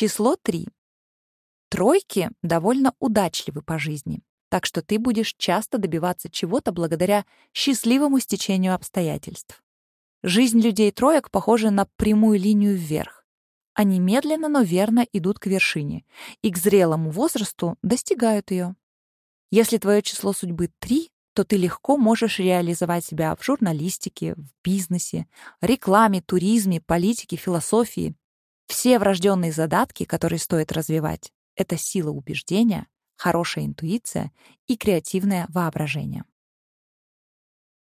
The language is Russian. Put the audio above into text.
Число 3. Тройки довольно удачливы по жизни, так что ты будешь часто добиваться чего-то благодаря счастливому стечению обстоятельств. Жизнь людей троек похожа на прямую линию вверх. Они медленно, но верно идут к вершине и к зрелому возрасту достигают ее. Если твое число судьбы 3, то ты легко можешь реализовать себя в журналистике, в бизнесе, рекламе, туризме, политике, философии. Все врожденные задатки, которые стоит развивать, это сила убеждения, хорошая интуиция и креативное воображение.